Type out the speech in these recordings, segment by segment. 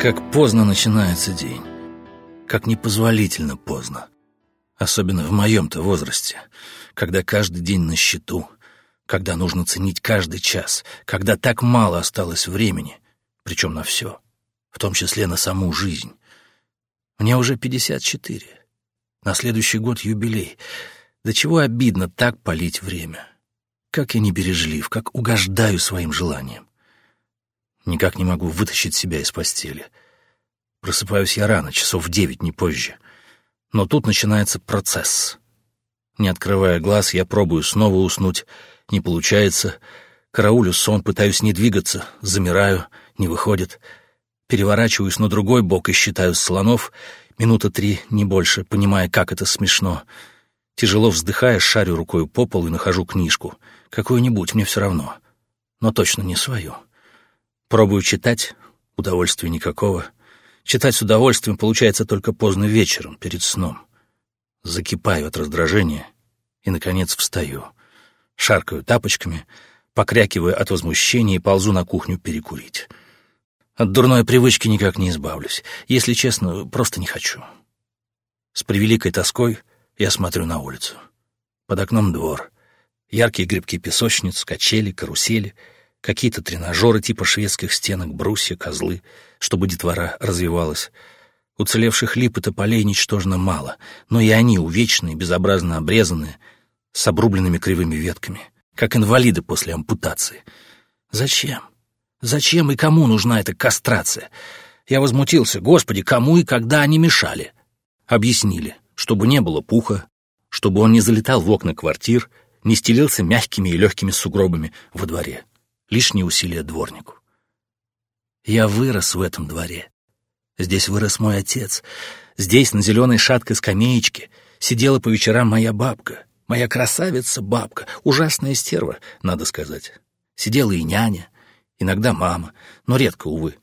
Как поздно начинается день. Как непозволительно поздно. Особенно в моем-то возрасте, когда каждый день на счету, когда нужно ценить каждый час, когда так мало осталось времени, причем на все, в том числе на саму жизнь. Мне уже 54. На следующий год юбилей. До чего обидно так полить время. Как я не бережлив, как угождаю своим желаниям. Никак не могу вытащить себя из постели. Просыпаюсь я рано, часов в девять, не позже. Но тут начинается процесс. Не открывая глаз, я пробую снова уснуть. Не получается. Караулю сон, пытаюсь не двигаться. Замираю, не выходит. Переворачиваюсь на другой бок и считаю слонов. Минута три, не больше, понимая, как это смешно. Тяжело вздыхая, шарю рукой по полу и нахожу книжку. Какую-нибудь, мне все равно. Но точно не свою. Пробую читать, удовольствия никакого. Читать с удовольствием получается только поздно вечером, перед сном. Закипаю от раздражения и, наконец, встаю. Шаркаю тапочками, покрякиваю от возмущения и ползу на кухню перекурить. От дурной привычки никак не избавлюсь. Если честно, просто не хочу. С превеликой тоской я смотрю на улицу. Под окном двор. Яркие грибки песочниц, качели, карусели — какие-то тренажеры типа шведских стенок, брусья, козлы, чтобы детвора развивалась. Уцелевших лип и тополей ничтожно мало, но и они увечные, безобразно обрезанные, с обрубленными кривыми ветками, как инвалиды после ампутации. Зачем? Зачем и кому нужна эта кастрация? Я возмутился. Господи, кому и когда они мешали? Объяснили, чтобы не было пуха, чтобы он не залетал в окна квартир, не стелился мягкими и легкими сугробами во дворе лишние усилия дворнику. Я вырос в этом дворе. Здесь вырос мой отец. Здесь, на зеленой шаткой скамеечке, сидела по вечерам моя бабка, моя красавица-бабка, ужасная стерва, надо сказать. Сидела и няня, иногда мама, но редко, увы.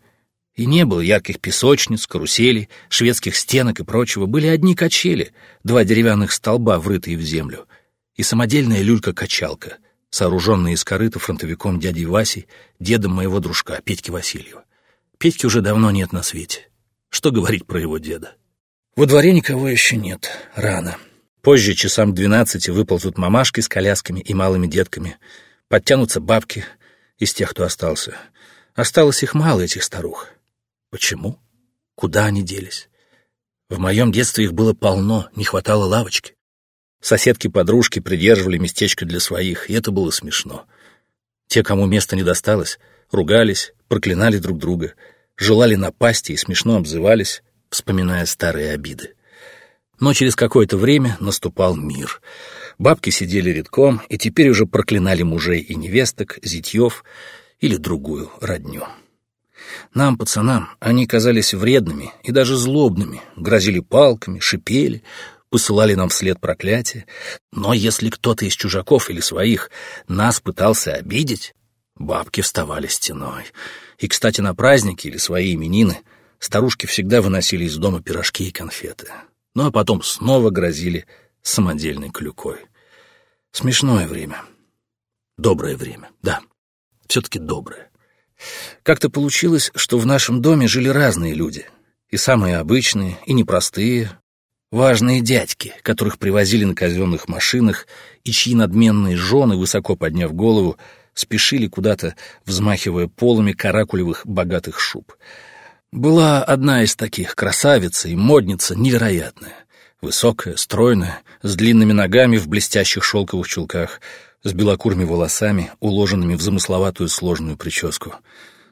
И не было ярких песочниц, каруселей, шведских стенок и прочего. Были одни качели, два деревянных столба, врытые в землю, и самодельная люлька-качалка — сооруженный из корыта фронтовиком дядей Васей, дедом моего дружка, Петьки Васильева. Петьки уже давно нет на свете. Что говорить про его деда? Во дворе никого еще нет. Рано. Позже, часам двенадцати, выползут мамашки с колясками и малыми детками. Подтянутся бабки из тех, кто остался. Осталось их мало, этих старух. Почему? Куда они делись? В моем детстве их было полно, не хватало лавочки. Соседки-подружки придерживали местечко для своих, и это было смешно. Те, кому место не досталось, ругались, проклинали друг друга, желали напасти и смешно обзывались, вспоминая старые обиды. Но через какое-то время наступал мир. Бабки сидели редком и теперь уже проклинали мужей и невесток, зятьев или другую родню. Нам, пацанам, они казались вредными и даже злобными, грозили палками, шипели, посылали нам вслед проклятия, но если кто-то из чужаков или своих нас пытался обидеть, бабки вставали стеной. И, кстати, на праздники или свои именины старушки всегда выносили из дома пирожки и конфеты. Ну а потом снова грозили самодельной клюкой. Смешное время. Доброе время, да. Все-таки доброе. Как-то получилось, что в нашем доме жили разные люди. И самые обычные, и непростые, Важные дядьки, которых привозили на казенных машинах, и чьи надменные жены, высоко подняв голову, спешили куда-то, взмахивая полами каракулевых богатых шуб. Была одна из таких, красавица и модница невероятная. Высокая, стройная, с длинными ногами в блестящих шелковых чулках, с белокурыми волосами, уложенными в замысловатую сложную прическу.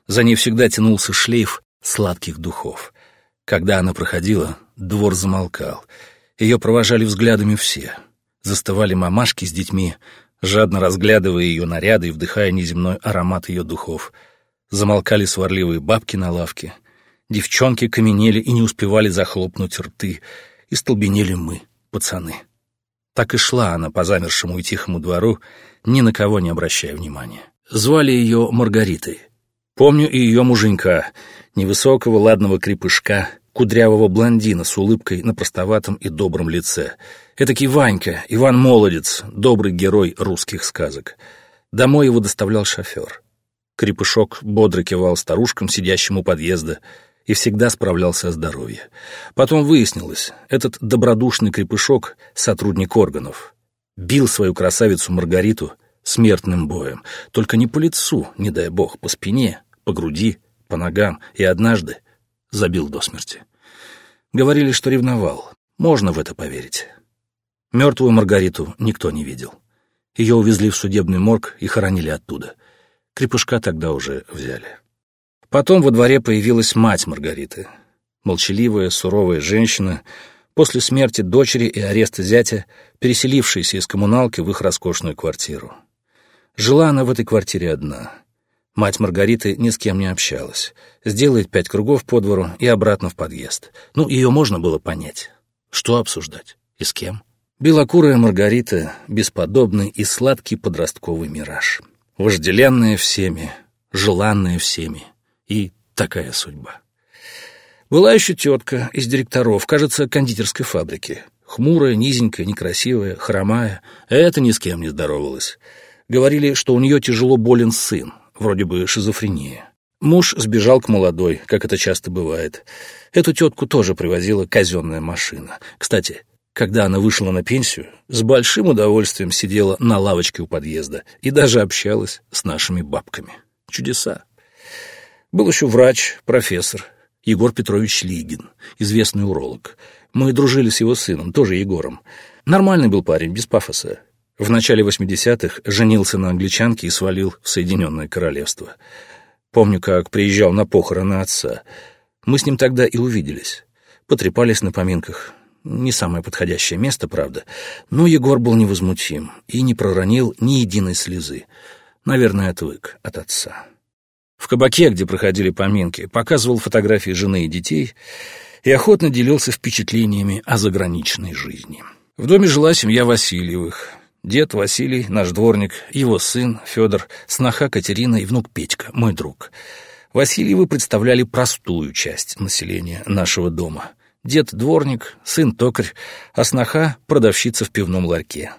За ней всегда тянулся шлейф сладких духов. Когда она проходила, двор замолкал. Ее провожали взглядами все. Застывали мамашки с детьми, жадно разглядывая ее наряды и вдыхая неземной аромат ее духов. Замолкали сварливые бабки на лавке. Девчонки каменели и не успевали захлопнуть рты. И столбенели мы, пацаны. Так и шла она по замершему и тихому двору, ни на кого не обращая внимания. Звали ее Маргаритой. Помню и ее муженька, невысокого ладного крепышка, кудрявого блондина с улыбкой на простоватом и добром лице. Этакий Ванька, Иван Молодец, добрый герой русских сказок. Домой его доставлял шофер. Крепышок бодро кивал старушкам, сидящим у подъезда, и всегда справлялся о здоровье. Потом выяснилось, этот добродушный крепышок — сотрудник органов. Бил свою красавицу Маргариту смертным боем. Только не по лицу, не дай бог, по спине, по груди, по ногам. И однажды забил до смерти. Говорили, что ревновал. Можно в это поверить. Мертвую Маргариту никто не видел. Ее увезли в судебный морг и хоронили оттуда. Крепышка тогда уже взяли. Потом во дворе появилась мать Маргариты. Молчаливая, суровая женщина, после смерти дочери и ареста зятя, переселившаяся из коммуналки в их роскошную квартиру. Жила она в этой квартире одна. Мать Маргариты ни с кем не общалась. Сделает пять кругов по двору и обратно в подъезд. Ну, ее можно было понять. Что обсуждать? И с кем? Белокурая Маргарита — бесподобный и сладкий подростковый мираж. Вожделенная всеми, желанная всеми — и такая судьба. Была еще тетка из директоров, кажется, кондитерской фабрики. Хмурая, низенькая, некрасивая, хромая. Это ни с кем не здоровалась. Говорили, что у нее тяжело болен сын, вроде бы шизофрения. Муж сбежал к молодой, как это часто бывает. Эту тетку тоже привозила казенная машина. Кстати, когда она вышла на пенсию, с большим удовольствием сидела на лавочке у подъезда и даже общалась с нашими бабками. Чудеса. Был еще врач, профессор, Егор Петрович Лигин, известный уролог. Мы дружили с его сыном, тоже Егором. Нормальный был парень, без пафоса. В начале 80-х женился на англичанке и свалил в Соединенное Королевство. Помню, как приезжал на похороны отца. Мы с ним тогда и увиделись. Потрепались на поминках. Не самое подходящее место, правда. Но Егор был невозмутим и не проронил ни единой слезы. Наверное, отвык от отца. В кабаке, где проходили поминки, показывал фотографии жены и детей и охотно делился впечатлениями о заграничной жизни. В доме жила семья Васильевых. Дед Василий, наш дворник, его сын Федор, сноха Катерина и внук Петька, мой друг. Васильевы представляли простую часть населения нашего дома. Дед — дворник, сын — токарь, а сноха — продавщица в пивном ларьке.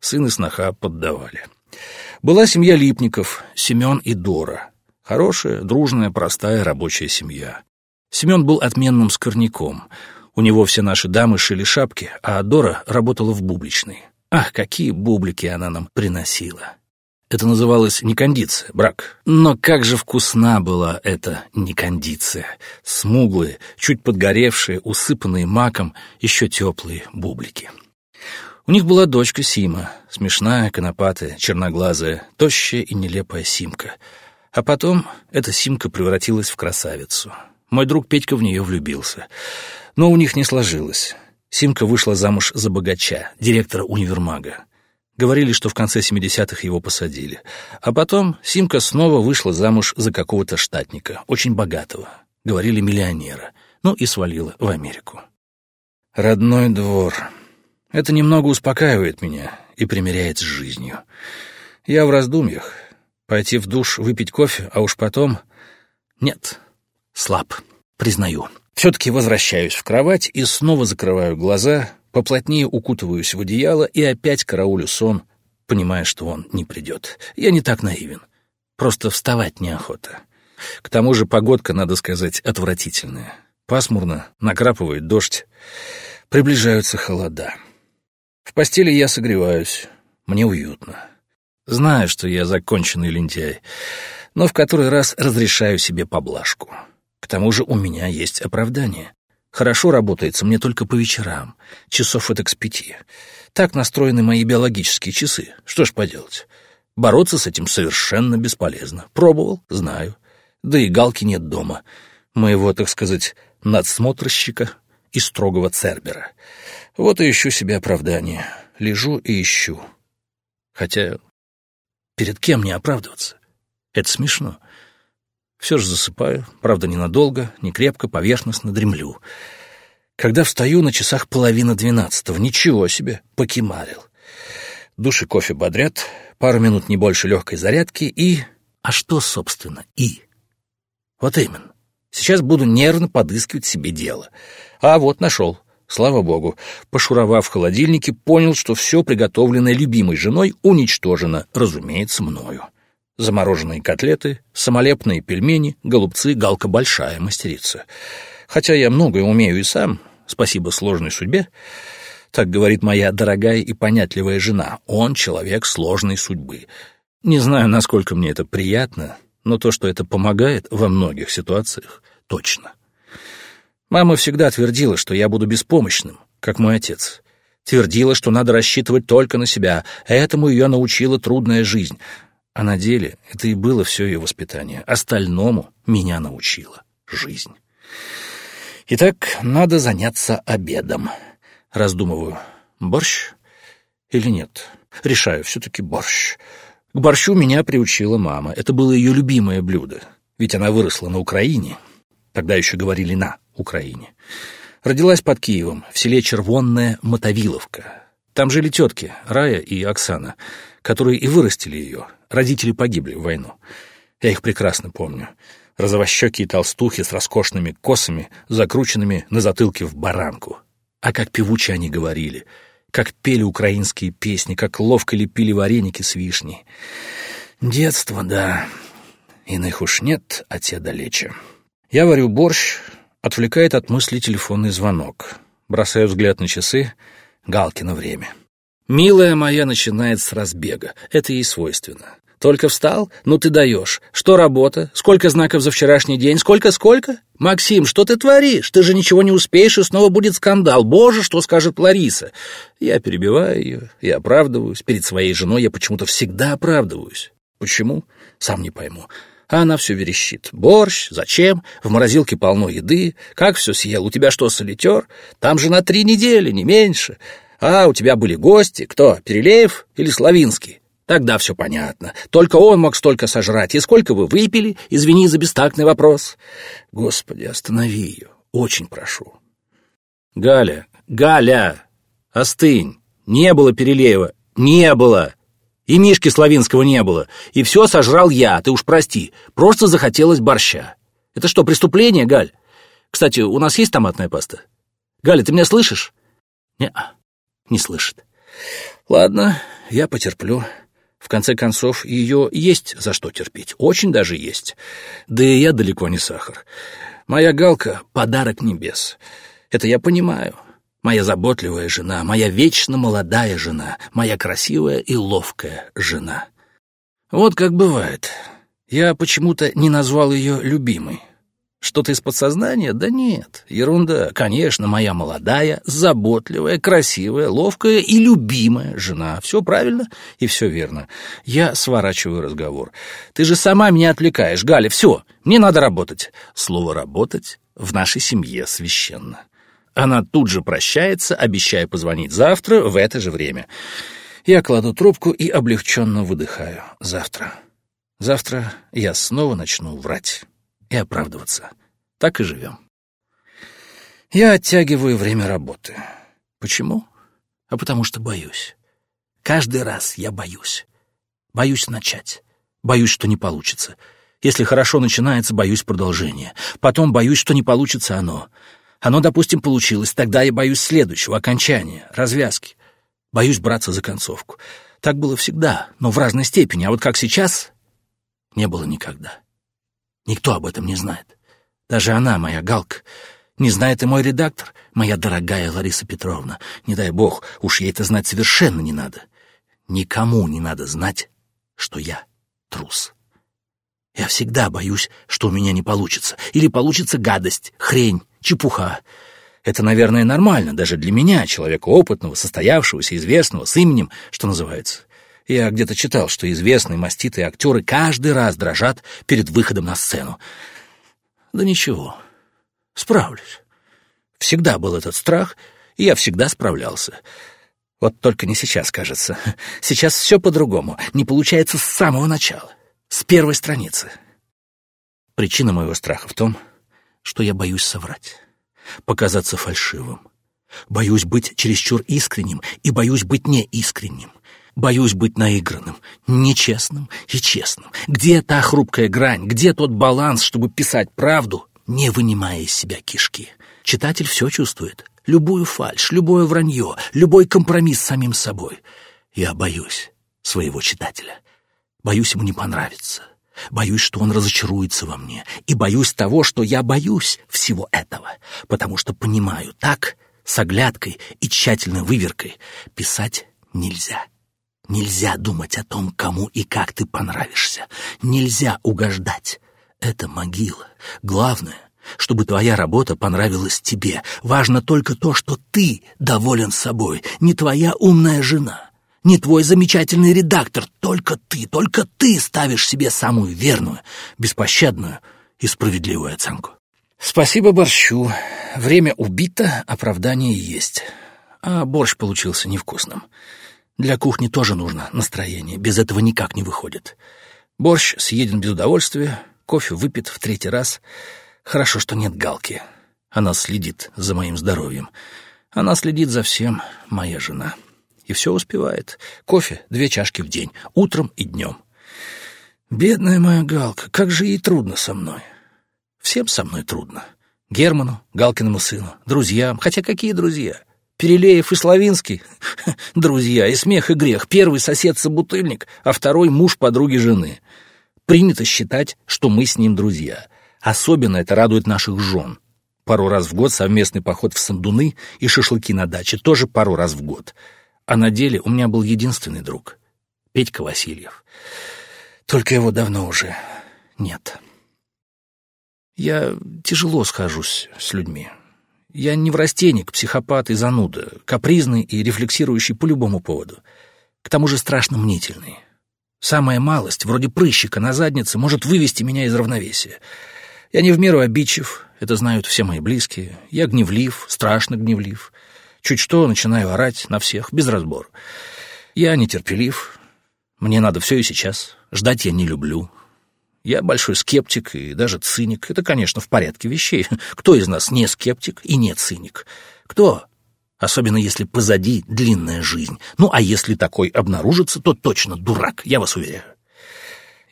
Сын и сноха поддавали. Была семья Липников, Семен и Дора — Хорошая, дружная, простая рабочая семья. Семен был отменным скорняком. У него все наши дамы шили шапки, а Дора работала в бубличной. Ах, какие бублики она нам приносила! Это называлось некондиция, брак. Но как же вкусна была эта некондиция. Смуглые, чуть подгоревшие, усыпанные маком, еще теплые бублики. У них была дочка Сима, смешная, конопатая, черноглазая, тощая и нелепая Симка — а потом эта Симка превратилась в красавицу. Мой друг Петька в нее влюбился. Но у них не сложилось. Симка вышла замуж за богача, директора универмага. Говорили, что в конце 70-х его посадили. А потом Симка снова вышла замуж за какого-то штатника, очень богатого. Говорили, миллионера. Ну и свалила в Америку. Родной двор. Это немного успокаивает меня и примиряет с жизнью. Я в раздумьях. Пойти в душ, выпить кофе, а уж потом... Нет, слаб, признаю. Все-таки возвращаюсь в кровать и снова закрываю глаза, поплотнее укутываюсь в одеяло и опять караулю сон, понимая, что он не придет. Я не так наивен. Просто вставать неохота. К тому же погодка, надо сказать, отвратительная. Пасмурно, накрапывает дождь, приближаются холода. В постели я согреваюсь, мне уютно. Знаю, что я законченный лентяй, но в который раз разрешаю себе поблажку. К тому же у меня есть оправдание. Хорошо работается мне только по вечерам, часов это с пяти. Так настроены мои биологические часы. Что ж поделать? Бороться с этим совершенно бесполезно. Пробовал, знаю. Да и галки нет дома. Моего, так сказать, надсмотрщика и строгого цербера. Вот и ищу себе оправдание. Лежу и ищу. Хотя Перед кем мне оправдываться? Это смешно. Все же засыпаю, правда, ненадолго, не крепко, поверхностно дремлю. Когда встаю, на часах половина двенадцатого. Ничего себе, покемарил. Душ и кофе бодрят, пару минут не больше легкой зарядки и... А что, собственно, и? Вот именно. Сейчас буду нервно подыскивать себе дело. А вот нашел. Слава богу, пошуровав в холодильнике, понял, что все приготовленное любимой женой уничтожено, разумеется, мною. Замороженные котлеты, самолепные пельмени, голубцы, галка большая мастерица. Хотя я многое умею и сам, спасибо сложной судьбе, так говорит моя дорогая и понятливая жена. Он человек сложной судьбы. Не знаю, насколько мне это приятно, но то, что это помогает во многих ситуациях, точно. Мама всегда твердила, что я буду беспомощным, как мой отец. Твердила, что надо рассчитывать только на себя. Этому ее научила трудная жизнь. А на деле это и было все ее воспитание. Остальному меня научила жизнь. Итак, надо заняться обедом. Раздумываю, борщ или нет. Решаю, все-таки борщ. К борщу меня приучила мама. Это было ее любимое блюдо. Ведь она выросла на Украине. Тогда еще говорили «на Украине». Родилась под Киевом, в селе Червонная Мотовиловка. Там жили тетки Рая и Оксана, которые и вырастили ее. Родители погибли в войну. Я их прекрасно помню. Розовощекие толстухи с роскошными косами, закрученными на затылке в баранку. А как певуче они говорили, как пели украинские песни, как ловко лепили вареники с вишней. Детство, да. Иных уж нет, а те далече. Я варю борщ, отвлекает от мысли телефонный звонок. Бросаю взгляд на часы, Галкино время. Милая моя начинает с разбега, это ей свойственно. Только встал? Ну ты даешь. Что работа? Сколько знаков за вчерашний день? Сколько-сколько? Максим, что ты творишь? Ты же ничего не успеешь, и снова будет скандал. Боже, что скажет Лариса? Я перебиваю ее, я оправдываюсь. Перед своей женой я почему-то всегда оправдываюсь. Почему? Сам не пойму. А она все верещит. Борщ? Зачем? В морозилке полно еды. Как все съел? У тебя что, солитер? Там же на три недели, не меньше. А, у тебя были гости. Кто, Перелеев или Славинский? Тогда все понятно. Только он мог столько сожрать. И сколько вы выпили? Извини за бестактный вопрос. Господи, останови ее. Очень прошу. Галя, Галя, остынь. Не было Перелеева. Не было. И Мишки Славинского не было. И все сожрал я, ты уж прости. Просто захотелось борща. Это что, преступление, Галь? Кстати, у нас есть томатная паста? Галя, ты меня слышишь? Не, не слышит. Ладно, я потерплю. В конце концов, ее есть за что терпеть, очень даже есть. Да и я далеко не сахар. Моя Галка — подарок небес. Это я понимаю. Моя заботливая жена, моя вечно молодая жена, моя красивая и ловкая жена. Вот как бывает. Я почему-то не назвал ее любимой. Что-то из подсознания? Да нет, ерунда. Конечно, моя молодая, заботливая, красивая, ловкая и любимая жена. Все правильно и все верно. Я сворачиваю разговор. Ты же сама меня отвлекаешь, Галя, все, мне надо работать. Слово «работать» в нашей семье священно. Она тут же прощается, обещая позвонить завтра в это же время. Я кладу трубку и облегченно выдыхаю. Завтра. Завтра я снова начну врать и оправдываться. Так и живем. Я оттягиваю время работы. Почему? А потому что боюсь. Каждый раз я боюсь. Боюсь начать. Боюсь, что не получится. Если хорошо начинается, боюсь продолжения. Потом боюсь, что не получится оно. Оно, допустим, получилось, тогда я боюсь следующего, окончания, развязки. Боюсь браться за концовку. Так было всегда, но в разной степени, а вот как сейчас, не было никогда. Никто об этом не знает. Даже она, моя Галка, не знает и мой редактор, моя дорогая Лариса Петровна. Не дай бог, уж ей это знать совершенно не надо. Никому не надо знать, что я трус. Я всегда боюсь, что у меня не получится. Или получится гадость, хрень, чепуха. Это, наверное, нормально даже для меня, человека опытного, состоявшегося, известного, с именем, что называется. Я где-то читал, что известные маститые актеры каждый раз дрожат перед выходом на сцену. Да ничего, справлюсь. Всегда был этот страх, и я всегда справлялся. Вот только не сейчас, кажется. Сейчас все по-другому. Не получается с самого начала, с первой страницы. Причина моего страха в том, что я боюсь соврать, показаться фальшивым. Боюсь быть чересчур искренним и боюсь быть неискренним. Боюсь быть наигранным, нечестным и честным. Где та хрупкая грань, где тот баланс, чтобы писать правду, не вынимая из себя кишки? Читатель все чувствует. Любую фальшь, любое вранье, любой компромисс с самим собой. Я боюсь своего читателя. Боюсь ему не понравиться. Боюсь, что он разочаруется во мне. И боюсь того, что я боюсь всего этого. Потому что понимаю, так, с оглядкой и тщательной выверкой, писать нельзя. Нельзя думать о том, кому и как ты понравишься. Нельзя угождать. Это могила. Главное, чтобы твоя работа понравилась тебе. Важно только то, что ты доволен собой, не твоя умная жена, не твой замечательный редактор. Только ты, только ты ставишь себе самую верную, беспощадную и справедливую оценку. Спасибо борщу. Время убито, оправдание есть. А борщ получился невкусным. Для кухни тоже нужно настроение, без этого никак не выходит. Борщ съеден без удовольствия, кофе выпит в третий раз. Хорошо, что нет галки. Она следит за моим здоровьем. Она следит за всем, моя жена. И все успевает. Кофе — две чашки в день, утром и днем. Бедная моя Галка, как же ей трудно со мной. Всем со мной трудно. Герману, Галкиному сыну, друзьям. Хотя какие друзья? Перелеев и Славинский — друзья, и смех, и грех. Первый сосед-собутыльник, а второй — муж подруги жены. Принято считать, что мы с ним друзья. Особенно это радует наших жен. Пару раз в год совместный поход в Сандуны и шашлыки на даче, тоже пару раз в год. А на деле у меня был единственный друг — Петька Васильев. Только его давно уже нет. Я тяжело схожусь с людьми. Я неврастенник, психопат и зануда, капризный и рефлексирующий по любому поводу. К тому же страшно мнительный. Самая малость, вроде прыщика на заднице, может вывести меня из равновесия. Я не в меру обидчив, это знают все мои близкие. Я гневлив, страшно гневлив. Чуть что, начинаю орать на всех, без разбора. Я нетерпелив. Мне надо все и сейчас. Ждать я не люблю. Я большой скептик и даже циник. Это, конечно, в порядке вещей. Кто из нас не скептик и не циник? Кто? особенно если позади длинная жизнь. Ну, а если такой обнаружится, то точно дурак, я вас уверяю.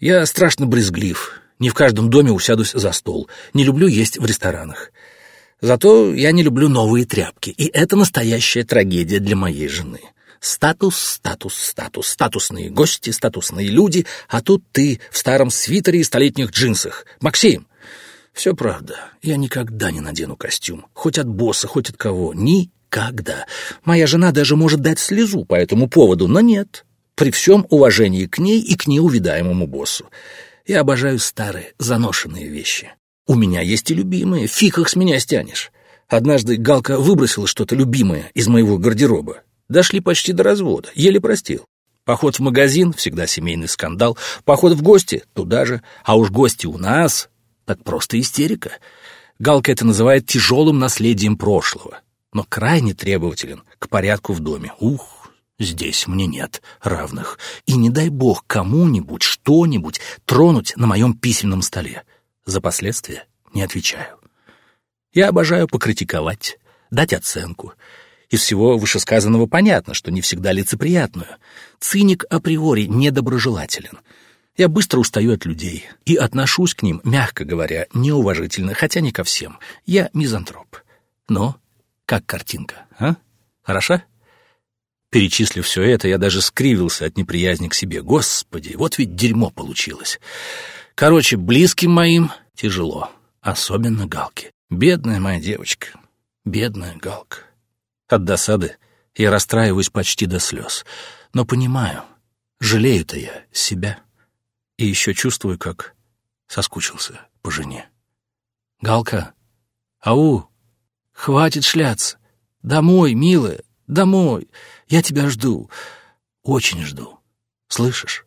Я страшно брезглив, не в каждом доме усядусь за стол, не люблю есть в ресторанах. Зато я не люблю новые тряпки, и это настоящая трагедия для моей жены. Статус, статус, статус, статусные гости, статусные люди, а тут ты в старом свитере и столетних джинсах. Максим, все правда, я никогда не надену костюм, хоть от босса, хоть от кого, ни Никогда. Моя жена даже может дать слезу по этому поводу, но нет. При всем уважении к ней и к неувидаемому боссу. Я обожаю старые, заношенные вещи. У меня есть и любимые, фиг их с меня стянешь. Однажды Галка выбросила что-то любимое из моего гардероба. Дошли почти до развода, еле простил. Поход в магазин — всегда семейный скандал. Поход в гости — туда же. А уж гости у нас — так просто истерика. Галка это называет тяжелым наследием прошлого но крайне требователен к порядку в доме. Ух, здесь мне нет равных. И не дай бог кому-нибудь что-нибудь тронуть на моем письменном столе. За последствия не отвечаю. Я обожаю покритиковать, дать оценку. Из всего вышесказанного понятно, что не всегда лицеприятную. Циник априори недоброжелателен. Я быстро устаю от людей и отношусь к ним, мягко говоря, неуважительно, хотя не ко всем. Я мизантроп. Но как картинка, а? Хороша? Перечислив все это, я даже скривился от неприязни к себе. Господи, вот ведь дерьмо получилось. Короче, близким моим тяжело, особенно Галке. Бедная моя девочка, бедная Галка. От досады я расстраиваюсь почти до слез. Но понимаю, жалею-то я себя. И еще чувствую, как соскучился по жене. Галка, ау, Хватит шляться. Домой, милая, домой. Я тебя жду. Очень жду. Слышишь?